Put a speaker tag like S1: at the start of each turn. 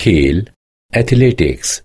S1: खेल एथलेटिक्स